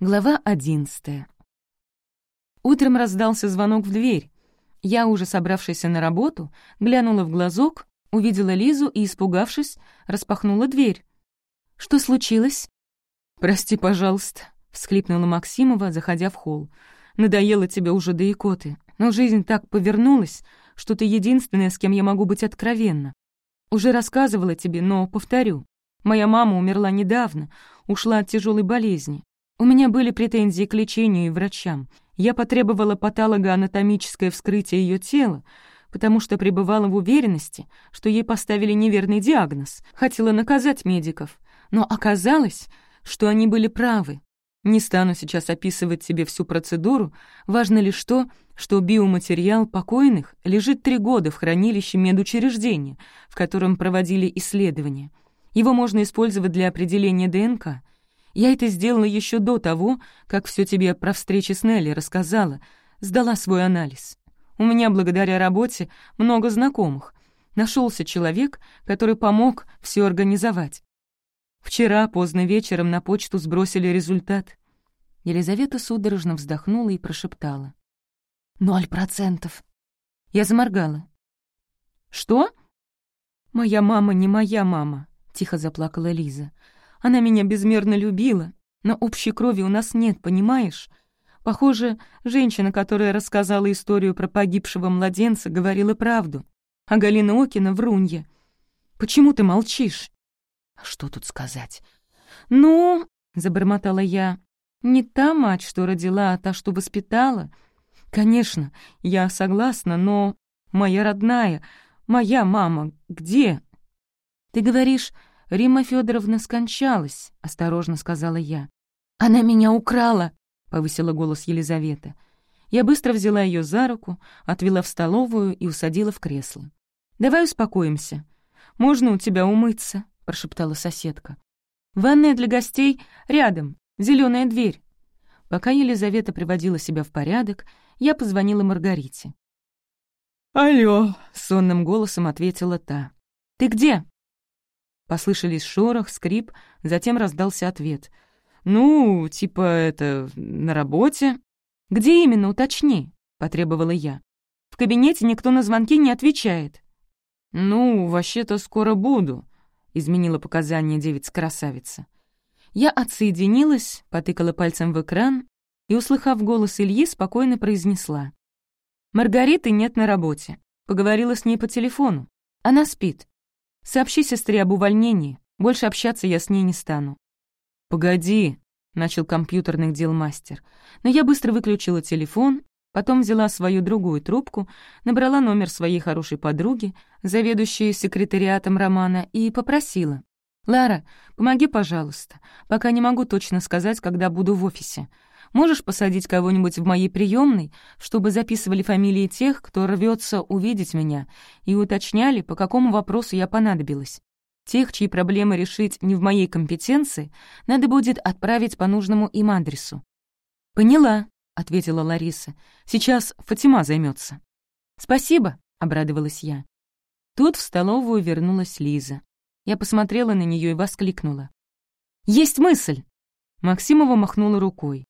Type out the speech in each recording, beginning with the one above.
Глава одиннадцатая. Утром раздался звонок в дверь. Я, уже собравшаяся на работу, глянула в глазок, увидела Лизу и, испугавшись, распахнула дверь. «Что случилось?» «Прости, пожалуйста», — всхлипнула Максимова, заходя в холл. «Надоело тебе уже до икоты, но жизнь так повернулась, что ты единственная, с кем я могу быть откровенна. Уже рассказывала тебе, но повторю. Моя мама умерла недавно, ушла от тяжелой болезни. У меня были претензии к лечению и врачам. Я потребовала патологоанатомическое вскрытие ее тела, потому что пребывала в уверенности, что ей поставили неверный диагноз. Хотела наказать медиков, но оказалось, что они были правы. Не стану сейчас описывать тебе всю процедуру, важно лишь то, что биоматериал покойных лежит три года в хранилище медучреждения, в котором проводили исследования. Его можно использовать для определения ДНК — я это сделала еще до того, как все тебе про встречи с Нелли рассказала, сдала свой анализ. У меня благодаря работе много знакомых. Нашелся человек, который помог все организовать. Вчера поздно вечером на почту сбросили результат. Елизавета судорожно вздохнула и прошептала. «Ноль процентов». Я заморгала. «Что?» «Моя мама не моя мама», — тихо заплакала Лиза. Она меня безмерно любила, но общей крови у нас нет, понимаешь? Похоже, женщина, которая рассказала историю про погибшего младенца, говорила правду. А Галина Окина — врунья. Почему ты молчишь? А что тут сказать? Ну, — забормотала я, — не та мать, что родила, а та, что воспитала. Конечно, я согласна, но моя родная, моя мама, где? Ты говоришь, Римма Федоровна скончалась», — осторожно сказала я. «Она меня украла», — повысила голос Елизавета. Я быстро взяла ее за руку, отвела в столовую и усадила в кресло. «Давай успокоимся. Можно у тебя умыться», — прошептала соседка. «Ванная для гостей рядом, зеленая дверь». Пока Елизавета приводила себя в порядок, я позвонила Маргарите. «Алло», — сонным голосом ответила та. «Ты где?» Послышались шорох, скрип, затем раздался ответ. «Ну, типа это, на работе». «Где именно, уточни», — потребовала я. «В кабинете никто на звонки не отвечает». «Ну, вообще-то скоро буду», — изменила показания девица-красавица. Я отсоединилась, потыкала пальцем в экран и, услыхав голос Ильи, спокойно произнесла. «Маргариты нет на работе. Поговорила с ней по телефону. Она спит. Сообщи сестре об увольнении. Больше общаться я с ней не стану». «Погоди», — начал компьютерных дел мастер. Но я быстро выключила телефон, потом взяла свою другую трубку, набрала номер своей хорошей подруги, заведующей секретариатом Романа, и попросила. «Лара, помоги, пожалуйста. Пока не могу точно сказать, когда буду в офисе. Можешь посадить кого-нибудь в моей приемной, чтобы записывали фамилии тех, кто рвется увидеть меня, и уточняли, по какому вопросу я понадобилась. Тех, чьи проблемы решить не в моей компетенции, надо будет отправить по нужному им адресу». «Поняла», — ответила Лариса. «Сейчас Фатима займется. «Спасибо», — обрадовалась я. Тут в столовую вернулась Лиза. Я посмотрела на нее и воскликнула. «Есть мысль!» Максимова махнула рукой.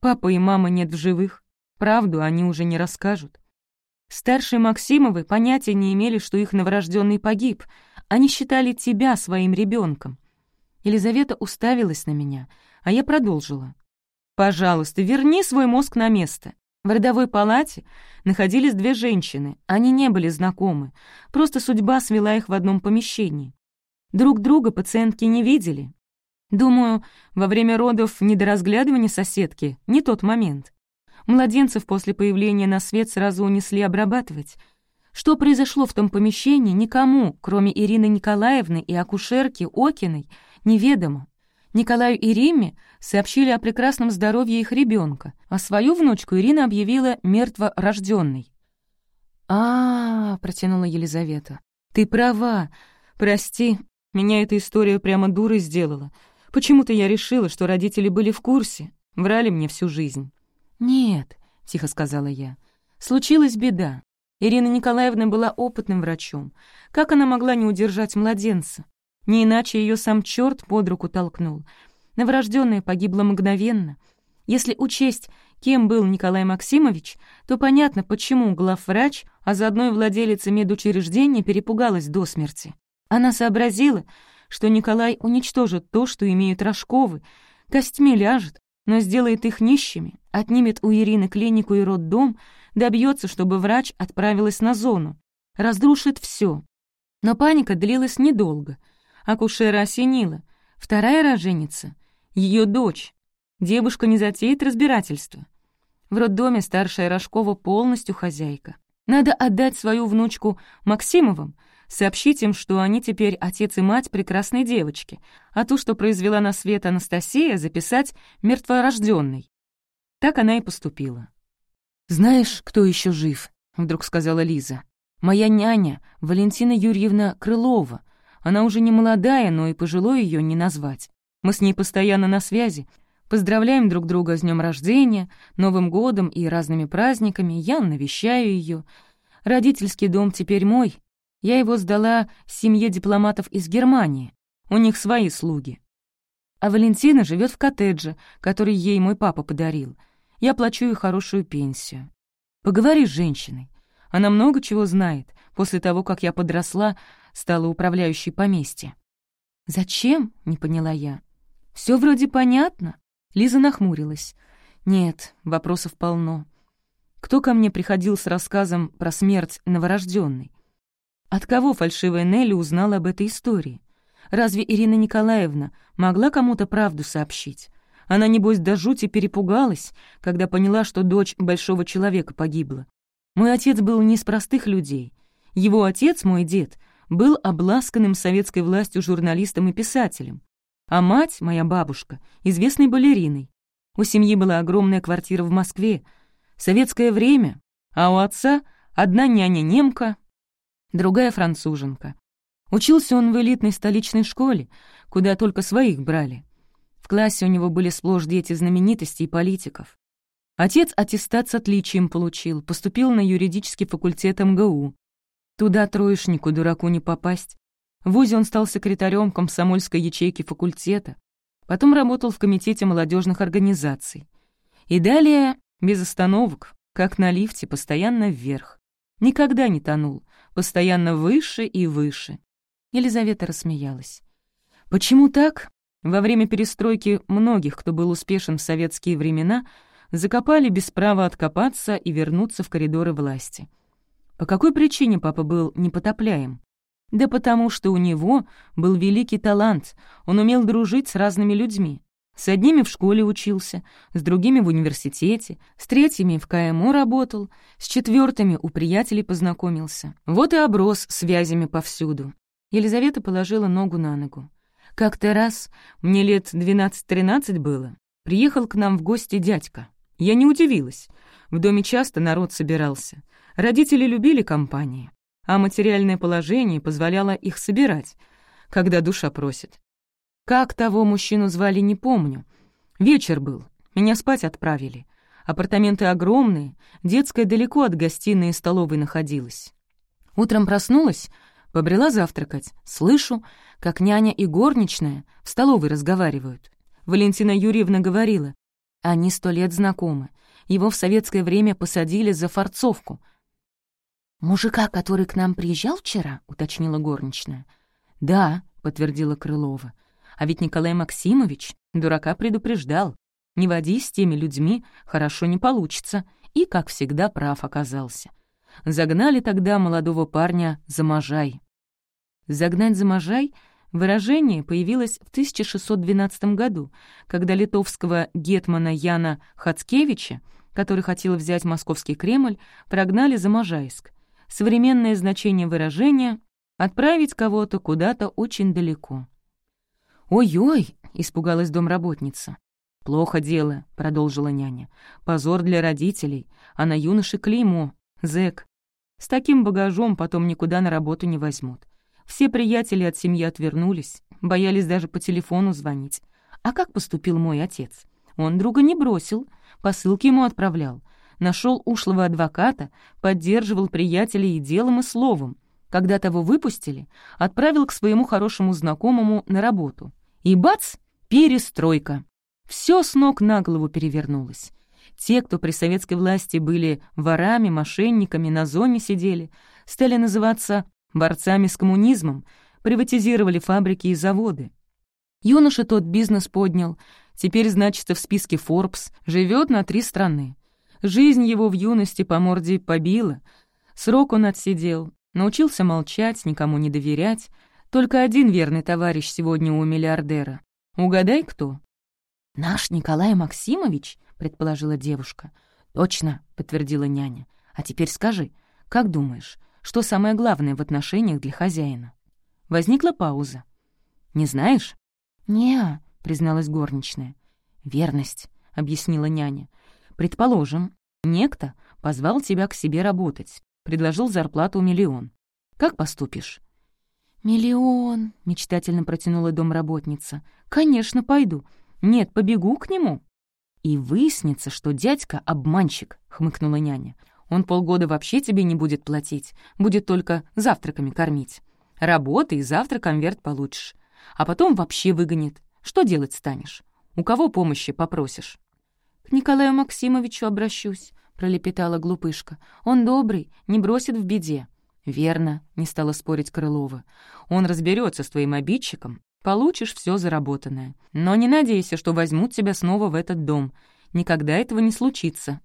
Папа и мама нет в живых. Правду они уже не расскажут. Старшие Максимовы понятия не имели, что их новорожденный погиб. Они считали тебя своим ребенком. Елизавета уставилась на меня, а я продолжила. «Пожалуйста, верни свой мозг на место. В родовой палате находились две женщины. Они не были знакомы. Просто судьба свела их в одном помещении. Друг друга пациентки не видели, Думаю, во время родов недоразглядывания соседки — не тот момент. Младенцев после появления на свет сразу унесли обрабатывать. Что произошло в том помещении, никому, кроме Ирины Николаевны и акушерки Окиной, неведомо. Николаю и Риме сообщили о прекрасном здоровье их ребенка, а свою внучку Ирина объявила мертворожденной. -а, -а протянула Елизавета. «Ты права. Прости, меня эта история прямо дурой сделала. Почему-то я решила, что родители были в курсе, врали мне всю жизнь. «Нет», — тихо сказала я, — «случилась беда. Ирина Николаевна была опытным врачом. Как она могла не удержать младенца? Не иначе ее сам черт под руку толкнул. Новорожденная погибла мгновенно. Если учесть, кем был Николай Максимович, то понятно, почему главврач, а заодно и владелица медучреждения перепугалась до смерти. Она сообразила, что Николай уничтожит то, что имеют Рожковы, костьми ляжет, но сделает их нищими, отнимет у Ирины клинику и роддом, добьется, чтобы врач отправилась на зону, разрушит все. Но паника длилась недолго. Акушера осенила. Вторая роженица — ее дочь. Девушка не затеет разбирательства. В роддоме старшая Рожкова полностью хозяйка. Надо отдать свою внучку Максимовым, сообщить им, что они теперь отец и мать прекрасной девочки, а ту, что произвела на свет Анастасия, записать мертворожденной. Так она и поступила. «Знаешь, кто еще жив?» — вдруг сказала Лиза. «Моя няня, Валентина Юрьевна Крылова. Она уже не молодая, но и пожилой ее не назвать. Мы с ней постоянно на связи, Поздравляем друг друга с днем рождения, Новым годом и разными праздниками. Я навещаю ее. Родительский дом теперь мой. Я его сдала семье дипломатов из Германии. У них свои слуги. А Валентина живет в коттедже, который ей мой папа подарил. Я плачу ей хорошую пенсию. Поговори с женщиной. Она много чего знает. После того, как я подросла, стала управляющей поместья. «Зачем?» — не поняла я. Все вроде понятно. Лиза нахмурилась. «Нет, вопросов полно. Кто ко мне приходил с рассказом про смерть новорожденной? От кого фальшивая Нелли узнала об этой истории? Разве Ирина Николаевна могла кому-то правду сообщить? Она, небось, до жути перепугалась, когда поняла, что дочь большого человека погибла. Мой отец был не из простых людей. Его отец, мой дед, был обласканным советской властью журналистом и писателем а мать, моя бабушка, известной балериной. У семьи была огромная квартира в Москве, советское время, а у отца одна няня-немка, другая француженка. Учился он в элитной столичной школе, куда только своих брали. В классе у него были сплошь дети знаменитостей и политиков. Отец аттестат с отличием получил, поступил на юридический факультет МГУ. Туда троечнику дураку не попасть. В ВУЗе он стал секретарем комсомольской ячейки факультета, потом работал в комитете молодежных организаций. И далее, без остановок, как на лифте, постоянно вверх. Никогда не тонул, постоянно выше и выше. Елизавета рассмеялась. Почему так? Во время перестройки многих, кто был успешен в советские времена, закопали без права откопаться и вернуться в коридоры власти. По какой причине папа был непотопляем? Да потому что у него был великий талант, он умел дружить с разными людьми. С одними в школе учился, с другими в университете, с третьими в КМУ работал, с четвертыми у приятелей познакомился. Вот и оброс связями повсюду. Елизавета положила ногу на ногу. Как-то раз, мне лет 12-13 было, приехал к нам в гости дядька. Я не удивилась. В доме часто народ собирался. Родители любили компании а материальное положение позволяло их собирать, когда душа просит. Как того мужчину звали, не помню. Вечер был, меня спать отправили. Апартаменты огромные, детская далеко от гостиной и столовой находилась. Утром проснулась, побрела завтракать. Слышу, как няня и горничная в столовой разговаривают. Валентина Юрьевна говорила, они сто лет знакомы. Его в советское время посадили за форцовку, «Мужика, который к нам приезжал вчера?» — уточнила горничная. «Да», — подтвердила Крылова. «А ведь Николай Максимович дурака предупреждал. Не водись с теми людьми, хорошо не получится». И, как всегда, прав оказался. Загнали тогда молодого парня за Можай. «Загнать за Можай» Выражение появилось в 1612 году, когда литовского гетмана Яна Хацкевича, который хотел взять московский Кремль, прогнали за Можайск современное значение выражения — отправить кого-то куда-то очень далеко. «Ой-ой!» — испугалась домработница. «Плохо дело», — продолжила няня. «Позор для родителей, а на юноше клеймо, зэк. С таким багажом потом никуда на работу не возьмут. Все приятели от семьи отвернулись, боялись даже по телефону звонить. А как поступил мой отец? Он друга не бросил, посылки ему отправлял нашел ушлого адвоката, поддерживал приятелей и делом, и словом. Когда того выпустили, отправил к своему хорошему знакомому на работу. И бац! Перестройка. Все с ног на голову перевернулось. Те, кто при советской власти были ворами, мошенниками, на зоне сидели, стали называться борцами с коммунизмом, приватизировали фабрики и заводы. Юноша тот бизнес поднял, теперь значится в списке Forbes, живет на три страны. Жизнь его в юности по морде побила, срок он отсидел, научился молчать, никому не доверять, только один верный товарищ сегодня у миллиардера. Угадай, кто? «Наш Николай Максимович?» предположила девушка. «Точно», — подтвердила няня. «А теперь скажи, как думаешь, что самое главное в отношениях для хозяина?» Возникла пауза. «Не знаешь?» «Не-а», призналась горничная. «Верность», — объяснила няня. «Предположим, некто позвал тебя к себе работать, предложил зарплату миллион. Как поступишь?» «Миллион», — мечтательно протянула домработница. «Конечно, пойду. Нет, побегу к нему». «И выяснится, что дядька — обманщик», — хмыкнула няня. «Он полгода вообще тебе не будет платить, будет только завтраками кормить. Работай, и завтра конверт получишь. А потом вообще выгонит. Что делать станешь? У кого помощи попросишь?» «К Николаю Максимовичу обращусь», — пролепетала глупышка. «Он добрый, не бросит в беде». «Верно», — не стала спорить Крылова. «Он разберется с твоим обидчиком Получишь все заработанное. Но не надейся, что возьмут тебя снова в этот дом. Никогда этого не случится».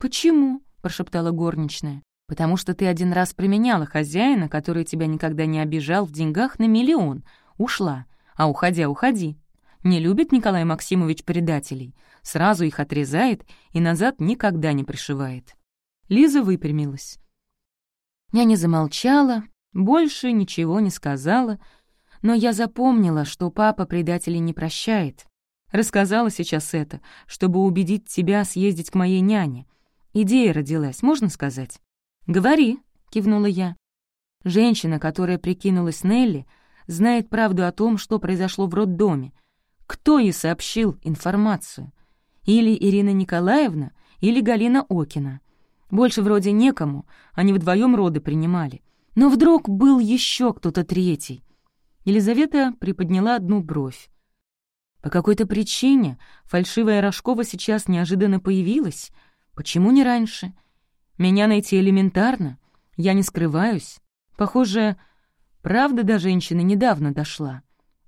«Почему?» — прошептала горничная. «Потому что ты один раз применяла хозяина, который тебя никогда не обижал в деньгах на миллион. Ушла. А уходя, уходи. Не любит Николай Максимович предателей. Сразу их отрезает и назад никогда не пришивает». Лиза выпрямилась. Я не замолчала, больше ничего не сказала, но я запомнила, что папа предателей не прощает. Рассказала сейчас это, чтобы убедить тебя съездить к моей няне. Идея родилась, можно сказать? «Говори», — кивнула я. Женщина, которая прикинулась Нелли, знает правду о том, что произошло в роддоме. Кто ей сообщил информацию? Или Ирина Николаевна, или Галина Окина. Больше вроде некому, они вдвоем роды принимали. Но вдруг был еще кто-то третий. Елизавета приподняла одну бровь. По какой-то причине фальшивая Рожкова сейчас неожиданно появилась. Почему не раньше? Меня найти элементарно. Я не скрываюсь. Похоже, правда до женщины недавно дошла.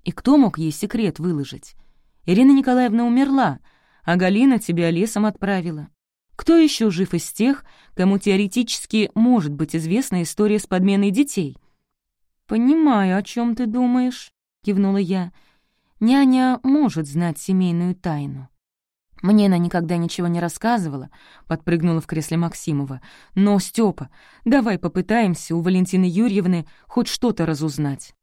И кто мог ей секрет выложить? Ирина Николаевна умерла, а Галина тебя лесом отправила. Кто еще жив из тех, кому теоретически может быть известна история с подменой детей? «Понимаю, о чем ты думаешь», — кивнула я. «Няня может знать семейную тайну». «Мне она никогда ничего не рассказывала», — подпрыгнула в кресле Максимова. «Но, Степа, давай попытаемся у Валентины Юрьевны хоть что-то разузнать».